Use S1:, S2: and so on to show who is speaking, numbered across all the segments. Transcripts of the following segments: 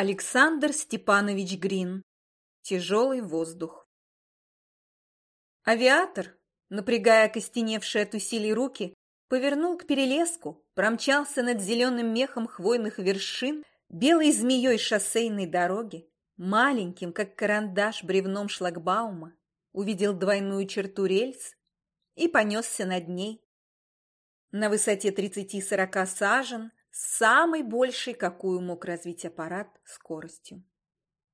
S1: Александр Степанович Грин. Тяжелый воздух. Авиатор, напрягая окостеневшие от усилий руки, повернул к перелеску, промчался над зеленым мехом хвойных вершин, белой змеей шоссейной дороги, маленьким, как карандаш, бревном шлагбаума, увидел двойную черту рельс и понесся над ней. На высоте 30-40 сажен самой большей, какую мог развить аппарат, скоростью.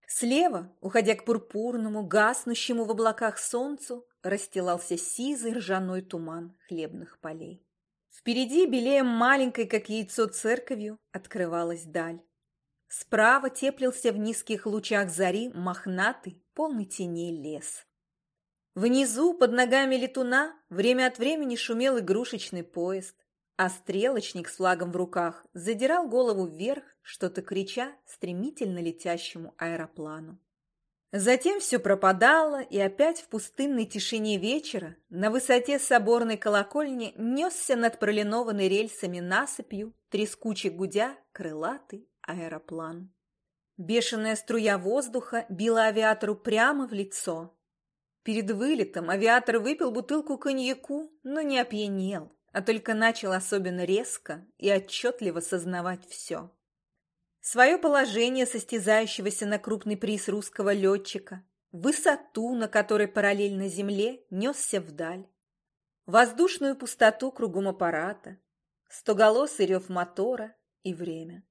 S1: Слева, уходя к пурпурному, гаснущему в облаках солнцу, расстилался сизый ржаной туман хлебных полей. Впереди, белее маленькой, как яйцо церковью, открывалась даль. Справа теплился в низких лучах зари мохнатый, полный теней лес. Внизу, под ногами летуна, время от времени шумел игрушечный поезд а стрелочник с флагом в руках задирал голову вверх, что-то крича стремительно летящему аэроплану. Затем все пропадало, и опять в пустынной тишине вечера на высоте соборной колокольни несся над пролинованной рельсами насыпью, трескучий гудя, крылатый аэроплан. Бешеная струя воздуха била авиатору прямо в лицо. Перед вылетом авиатор выпил бутылку коньяку, но не опьянел а только начал особенно резко и отчетливо сознавать все. Свое положение состязающегося на крупный приз русского летчика, высоту, на которой параллельно земле несся вдаль, воздушную пустоту кругом аппарата, стоголосый рев мотора и время.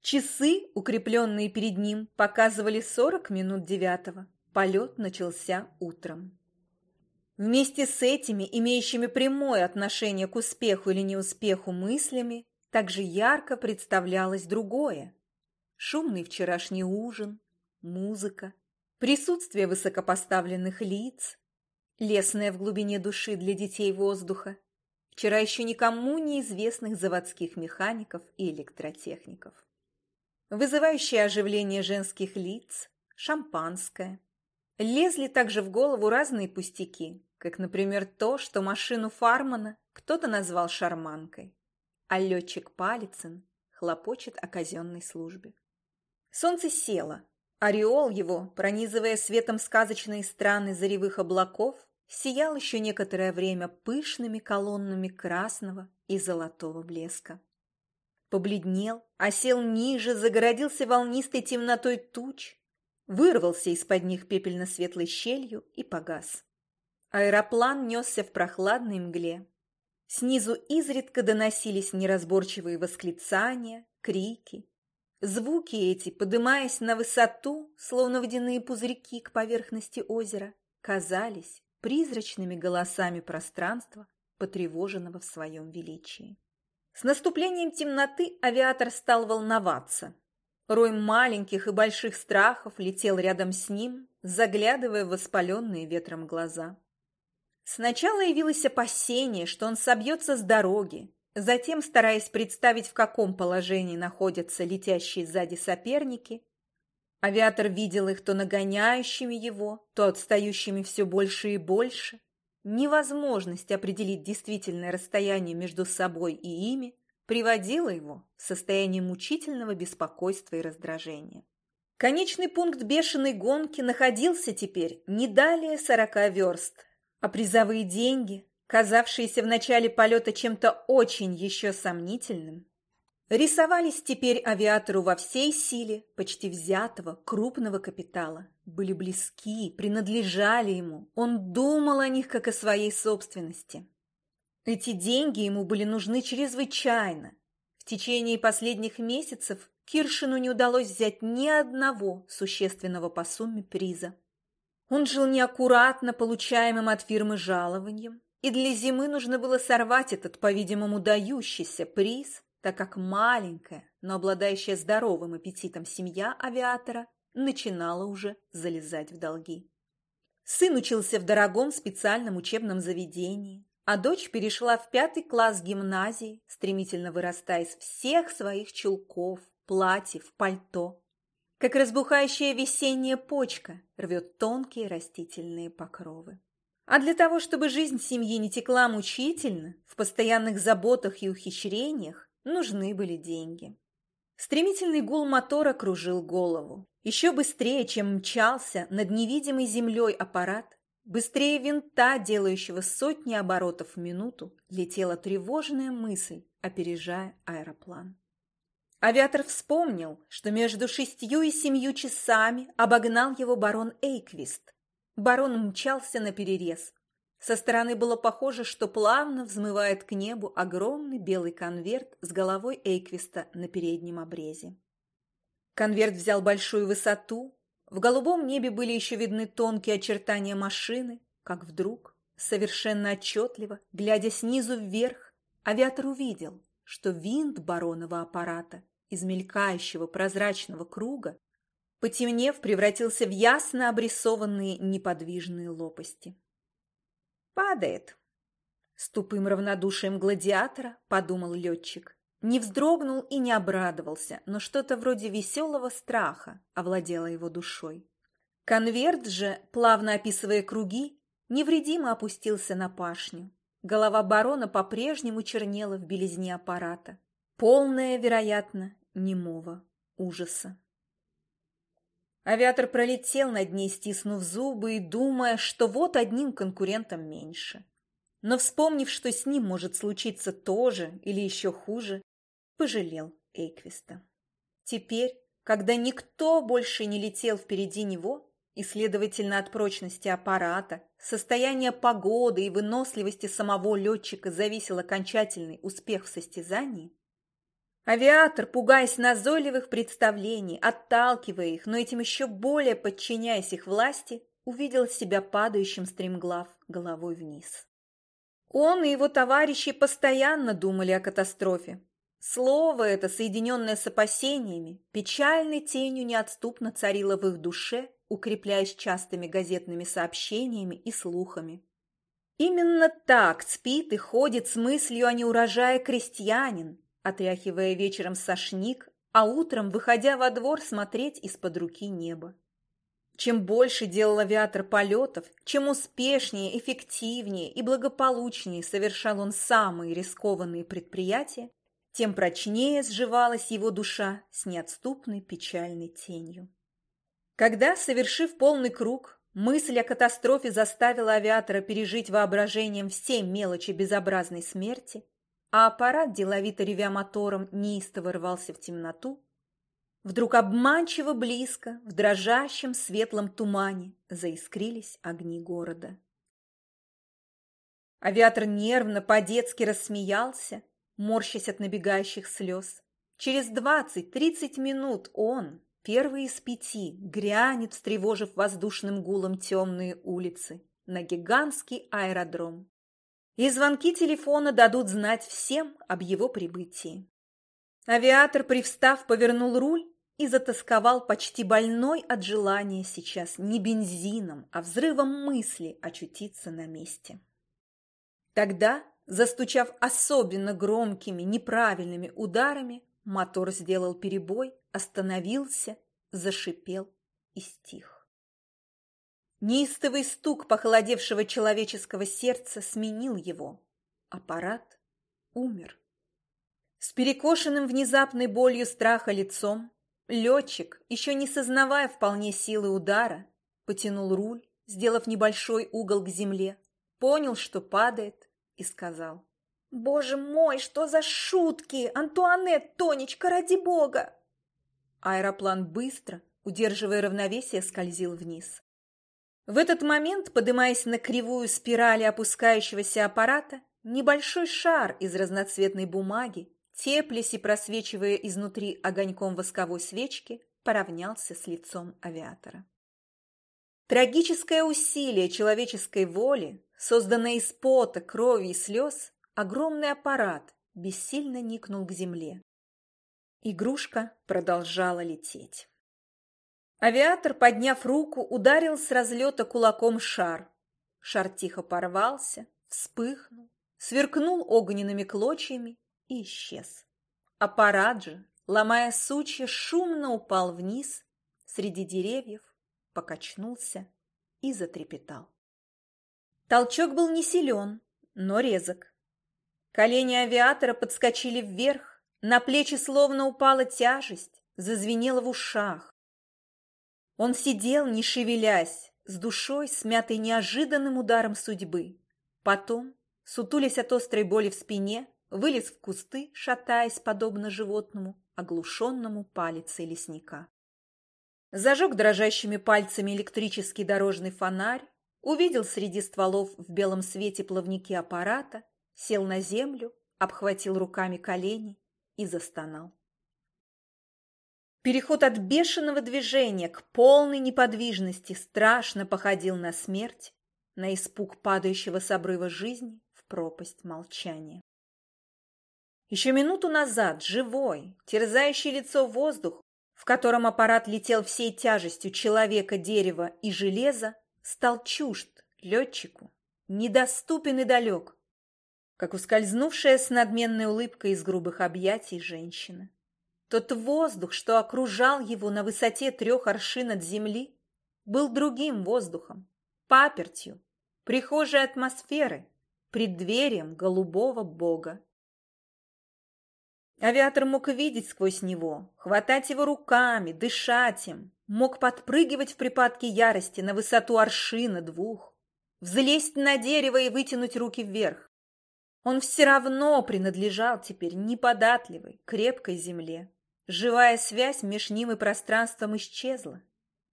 S1: Часы, укрепленные перед ним, показывали сорок минут девятого. Полет начался утром. Вместе с этими, имеющими прямое отношение к успеху или неуспеху мыслями, также ярко представлялось другое. Шумный вчерашний ужин, музыка, присутствие высокопоставленных лиц, лесное в глубине души для детей воздуха, вчера еще никому неизвестных заводских механиков и электротехников. Вызывающее оживление женских лиц, шампанское. Лезли также в голову разные пустяки, как, например, то, что машину Фармана кто-то назвал шарманкой, а летчик Палицын хлопочет о казенной службе. Солнце село, ореол его, пронизывая светом сказочные страны заревых облаков, сиял еще некоторое время пышными колоннами красного и золотого блеска. Побледнел, осел ниже, загородился волнистой темнотой туч, вырвался из-под них пепельно-светлой щелью и погас. Аэроплан несся в прохладной мгле. Снизу изредка доносились неразборчивые восклицания, крики. Звуки эти, подымаясь на высоту, словно водяные пузырьки к поверхности озера, казались призрачными голосами пространства, потревоженного в своем величии. С наступлением темноты авиатор стал волноваться. Рой маленьких и больших страхов летел рядом с ним, заглядывая в воспаленные ветром глаза. Сначала явилось опасение, что он собьется с дороги, затем, стараясь представить, в каком положении находятся летящие сзади соперники, авиатор видел их то нагоняющими его, то отстающими все больше и больше. Невозможность определить действительное расстояние между собой и ими приводила его в состояние мучительного беспокойства и раздражения. Конечный пункт бешеной гонки находился теперь не далее сорока верст, а призовые деньги, казавшиеся в начале полета чем-то очень еще сомнительным, рисовались теперь авиатору во всей силе почти взятого крупного капитала, были близки, принадлежали ему, он думал о них как о своей собственности. Эти деньги ему были нужны чрезвычайно. В течение последних месяцев Киршину не удалось взять ни одного существенного по сумме приза. Он жил неаккуратно получаемым от фирмы жалованием, и для зимы нужно было сорвать этот, по-видимому, дающийся приз, так как маленькая, но обладающая здоровым аппетитом семья авиатора начинала уже залезать в долги. Сын учился в дорогом специальном учебном заведении, а дочь перешла в пятый класс гимназии, стремительно вырастая из всех своих чулков, платьев, пальто как разбухающая весенняя почка рвет тонкие растительные покровы. А для того, чтобы жизнь семьи не текла мучительно, в постоянных заботах и ухищрениях, нужны были деньги. Стремительный гул мотора кружил голову. Еще быстрее, чем мчался над невидимой землей аппарат, быстрее винта, делающего сотни оборотов в минуту, летела тревожная мысль, опережая аэроплан. Авиатор вспомнил, что между шестью и семью часами обогнал его барон Эйквист. Барон мчался на перерез, со стороны было похоже, что плавно взмывает к небу огромный белый конверт с головой Эйквиста на переднем обрезе. Конверт взял большую высоту, в голубом небе были еще видны тонкие очертания машины, как вдруг, совершенно отчетливо, глядя снизу вверх, авиатор увидел, что винт баронова аппарата из мелькающего прозрачного круга, потемнев, превратился в ясно обрисованные неподвижные лопасти. Падает. С тупым равнодушием гладиатора подумал летчик. Не вздрогнул и не обрадовался, но что-то вроде веселого страха овладело его душой. Конверт же, плавно описывая круги, невредимо опустился на пашню. Голова барона по-прежнему чернела в белизне аппарата. Полная, вероятно, немого ужаса. Авиатор пролетел над ней, стиснув зубы и думая, что вот одним конкурентом меньше. Но вспомнив, что с ним может случиться то же или еще хуже, пожалел Эйквиста. Теперь, когда никто больше не летел впереди него, и, следовательно, от прочности аппарата, состояния погоды и выносливости самого летчика зависел окончательный успех в состязании, Авиатор, пугаясь назойливых представлений, отталкивая их, но этим еще более подчиняясь их власти, увидел себя падающим стремглав головой вниз. Он и его товарищи постоянно думали о катастрофе. Слово это, соединенное с опасениями, печальной тенью неотступно царило в их душе, укрепляясь частыми газетными сообщениями и слухами. Именно так спит и ходит с мыслью о неурожае крестьянин, отряхивая вечером сошник, а утром выходя во двор смотреть из-под руки небо. Чем больше делал авиатор полетов, чем успешнее, эффективнее и благополучнее совершал он самые рискованные предприятия, тем прочнее сживалась его душа с неотступной печальной тенью. Когда, совершив полный круг, мысль о катастрофе заставила авиатора пережить воображением все мелочи безобразной смерти, а аппарат, деловито ревя мотором, неистово рвался в темноту, вдруг обманчиво близко, в дрожащем светлом тумане, заискрились огни города. Авиатор нервно, по-детски рассмеялся, морщась от набегающих слез. Через двадцать-тридцать минут он, первый из пяти, грянет, встревожив воздушным гулом темные улицы, на гигантский аэродром и звонки телефона дадут знать всем об его прибытии. Авиатор, привстав, повернул руль и затасковал почти больной от желания сейчас не бензином, а взрывом мысли очутиться на месте. Тогда, застучав особенно громкими, неправильными ударами, мотор сделал перебой, остановился, зашипел и стих. Неистовый стук похолодевшего человеческого сердца сменил его. Аппарат умер. С перекошенным внезапной болью страха лицом летчик, еще не сознавая вполне силы удара, потянул руль, сделав небольшой угол к земле, понял, что падает, и сказал. «Боже мой, что за шутки! Антуанет, Тонечка, ради бога!» Аэроплан быстро, удерживая равновесие, скользил вниз. В этот момент, поднимаясь на кривую спирали опускающегося аппарата, небольшой шар из разноцветной бумаги, теплясь и просвечивая изнутри огоньком восковой свечки, поравнялся с лицом авиатора. Трагическое усилие человеческой воли, созданное из пота, крови и слез, огромный аппарат бессильно никнул к земле. Игрушка продолжала лететь. Авиатор, подняв руку, ударил с разлета кулаком шар. Шар тихо порвался, вспыхнул, сверкнул огненными клочьями и исчез. Аппарат же, ломая сучья, шумно упал вниз среди деревьев, покачнулся и затрепетал. Толчок был не силен, но резок. Колени авиатора подскочили вверх, На плечи словно упала тяжесть, зазвенела в ушах. Он сидел, не шевелясь, с душой, смятой неожиданным ударом судьбы. Потом, сутулясь от острой боли в спине, вылез в кусты, шатаясь, подобно животному, оглушенному палицей лесника. Зажег дрожащими пальцами электрический дорожный фонарь, увидел среди стволов в белом свете плавники аппарата, сел на землю, обхватил руками колени и застонал. Переход от бешеного движения к полной неподвижности страшно походил на смерть, на испуг падающего с обрыва жизни в пропасть молчания. Еще минуту назад живой, терзающий лицо воздух, в котором аппарат летел всей тяжестью человека, дерева и железа, стал чужд летчику, недоступен и далек, как ускользнувшая с надменной улыбкой из грубых объятий женщина. Тот воздух, что окружал его на высоте трех аршин от земли, был другим воздухом, папертью, прихожей атмосферы, преддверием голубого бога. Авиатор мог видеть сквозь него, хватать его руками, дышать им, мог подпрыгивать в припадке ярости на высоту аршина двух, взлезть на дерево и вытянуть руки вверх. Он все равно принадлежал теперь неподатливой, крепкой земле. Живая связь между ним и пространством исчезла.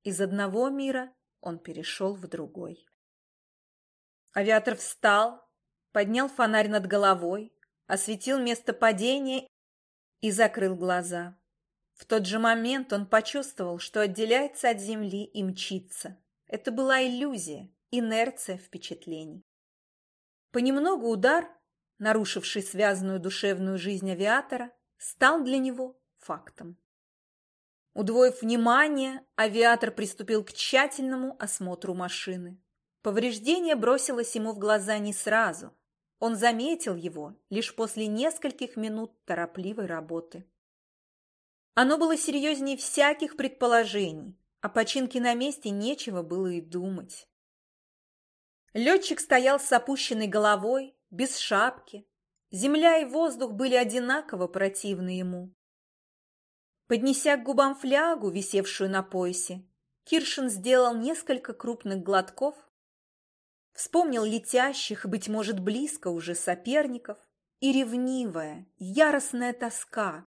S1: Из одного мира он перешел в другой. Авиатор встал, поднял фонарь над головой, осветил место падения и закрыл глаза. В тот же момент он почувствовал, что отделяется от земли и мчится. Это была иллюзия, инерция впечатлений. Понемногу удар, нарушивший связанную душевную жизнь авиатора, стал для него фактом. Удвоив внимание, авиатор приступил к тщательному осмотру машины. Повреждение бросилось ему в глаза не сразу. Он заметил его лишь после нескольких минут торопливой работы. Оно было серьезнее всяких предположений, о починке на месте нечего было и думать. Летчик стоял с опущенной головой, без шапки. Земля и воздух были одинаково противны ему. Поднеся к губам флягу, висевшую на поясе, Киршин сделал несколько крупных глотков Вспомнил летящих, быть может, близко уже соперников, и ревнивая, яростная тоска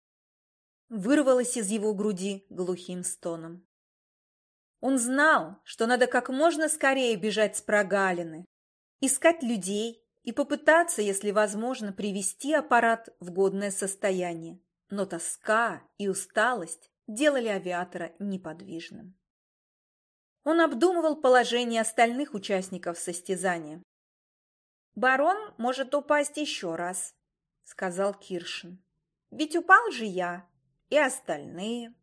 S1: вырвалась из его груди глухим стоном. Он знал, что надо как можно скорее бежать с прогалины, искать людей и попытаться, если возможно, привести аппарат в годное состояние. Но тоска и усталость делали авиатора неподвижным. Он обдумывал положение остальных участников состязания. «Барон может упасть еще раз», — сказал Киршин. «Ведь упал же я и остальные».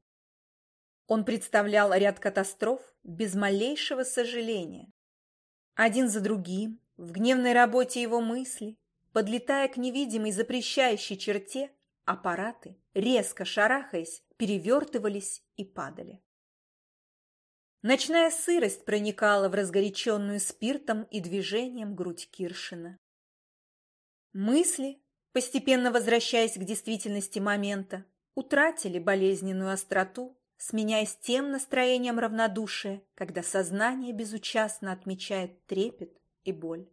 S1: Он представлял ряд катастроф без малейшего сожаления. Один за другим, в гневной работе его мысли, подлетая к невидимой запрещающей черте, аппараты, резко шарахаясь, перевертывались и падали. Ночная сырость проникала в разгоряченную спиртом и движением грудь Киршина. Мысли, постепенно возвращаясь к действительности момента, утратили болезненную остроту, сменяясь тем настроением равнодушия, когда сознание безучастно отмечает трепет и боль.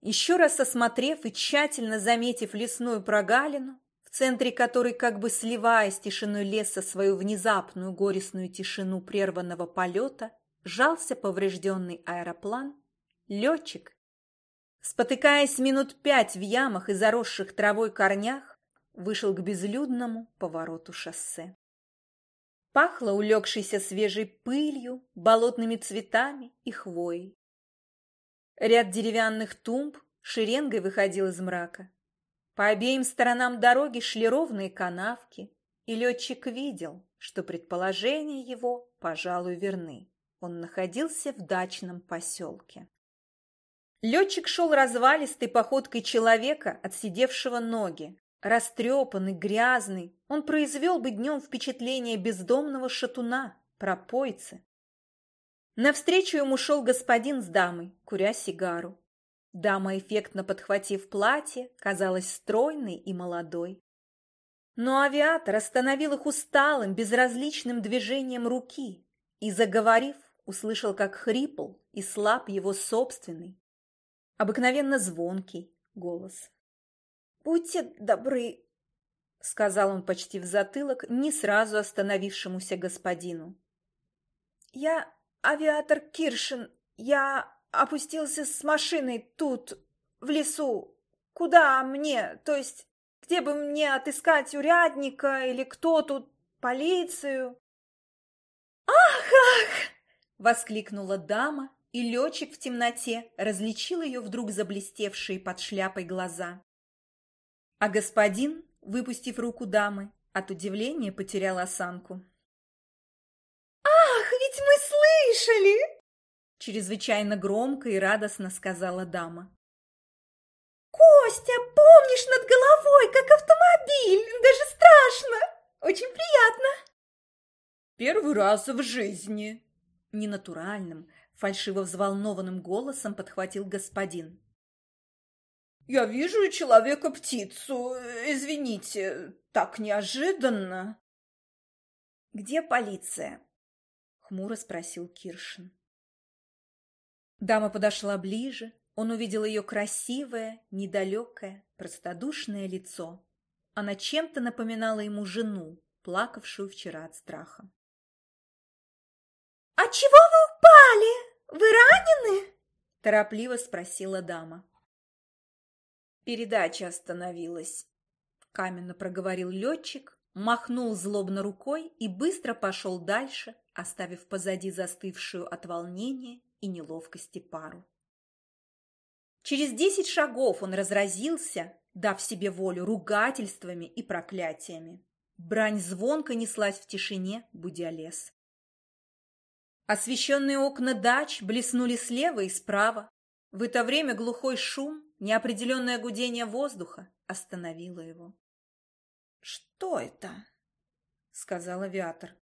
S1: Еще раз осмотрев и тщательно заметив лесную прогалину, в центре которой, как бы сливая с тишиной леса свою внезапную горестную тишину прерванного полета, жался поврежденный аэроплан, летчик, спотыкаясь минут пять в ямах и заросших травой корнях, вышел к безлюдному повороту шоссе. Пахло улегшейся свежей пылью, болотными цветами и хвоей. Ряд деревянных тумб шеренгой выходил из мрака. По обеим сторонам дороги шли ровные канавки, и летчик видел, что предположения его, пожалуй, верны. Он находился в дачном поселке. Летчик шел развалистой походкой человека, отсидевшего ноги. Растрепанный, грязный, он произвел бы днем впечатление бездомного шатуна, пропойцы. Навстречу ему шел господин с дамой, куря сигару. Дама, эффектно подхватив платье, казалась стройной и молодой. Но авиатор остановил их усталым, безразличным движением руки и, заговорив, услышал, как хрипл и слаб его собственный, обыкновенно звонкий голос. «Будьте добры», — сказал он почти в затылок не сразу остановившемуся господину. «Я авиатор Киршин. Я опустился с машиной тут, в лесу. Куда мне? То есть где бы мне отыскать урядника или кто тут, полицию? «Ах, ах!» — воскликнула дама, и летчик в темноте различил ее вдруг заблестевшие под шляпой глаза. А господин, выпустив руку дамы, от удивления потерял осанку. «Ах, ведь мы слышали!» Чрезвычайно громко и радостно сказала дама. «Костя, помнишь над головой, как автомобиль? Даже страшно! Очень приятно!»
S2: «Первый раз в жизни!»
S1: Ненатуральным, фальшиво взволнованным голосом подхватил господин.
S2: «Я вижу человека-птицу. Извините, так неожиданно!»
S1: «Где полиция?» — хмуро спросил Киршин. Дама подошла ближе, он увидел ее красивое, недалекое, простодушное лицо. Она чем-то напоминала ему жену, плакавшую вчера от страха. «А чего вы упали? Вы ранены?» – торопливо спросила дама. Передача остановилась. Каменно проговорил летчик, махнул злобно рукой и быстро пошел дальше, оставив позади застывшую от волнения и неловкости пару. Через десять шагов он разразился, дав себе волю ругательствами и проклятиями. Брань звонко неслась в тишине, будя лес. Освещенные окна дач блеснули слева и справа. В это время глухой шум, неопределенное гудение воздуха остановило его. «Что это?» — сказал авиатор.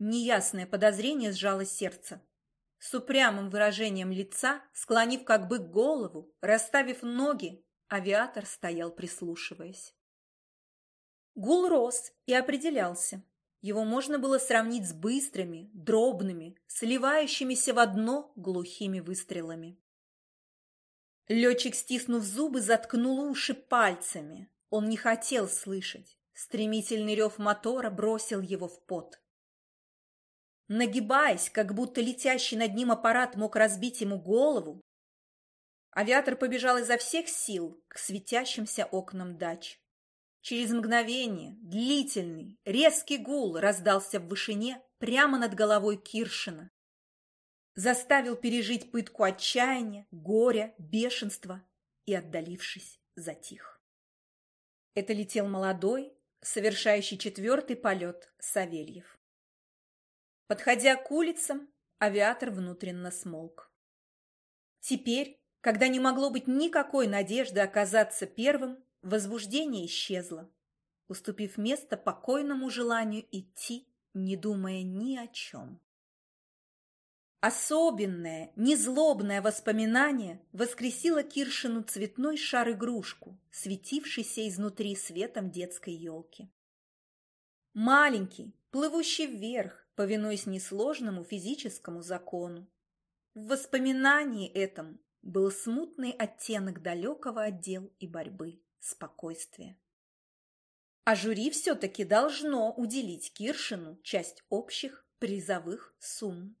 S1: Неясное подозрение сжало сердце. С упрямым выражением лица, склонив как бы голову, расставив ноги, авиатор стоял прислушиваясь. Гул рос и определялся. Его можно было сравнить с быстрыми, дробными, сливающимися в одно глухими выстрелами. Летчик, стиснув зубы, заткнул уши пальцами. Он не хотел слышать. Стремительный рев мотора бросил его в пот. Нагибаясь, как будто летящий над ним аппарат мог разбить ему голову, авиатор побежал изо всех сил к светящимся окнам дач. Через мгновение длительный, резкий гул раздался в вышине прямо над головой Киршина. Заставил пережить пытку отчаяния, горя, бешенства и, отдалившись, затих. Это летел молодой, совершающий четвертый полет Савельев. Подходя к улицам, авиатор внутренно смолк. Теперь, когда не могло быть никакой надежды оказаться первым, возбуждение исчезло, уступив место покойному желанию идти, не думая ни о чем. Особенное, незлобное воспоминание воскресило Киршину цветной шар-игрушку, светившийся изнутри светом детской елки. Маленький, плывущий вверх, повинуясь несложному физическому закону. В воспоминании этом был смутный оттенок далекого отдел и борьбы, спокойствия. А жюри все-таки должно уделить Киршину часть общих призовых сумм.